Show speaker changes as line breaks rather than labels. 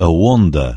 A wonder.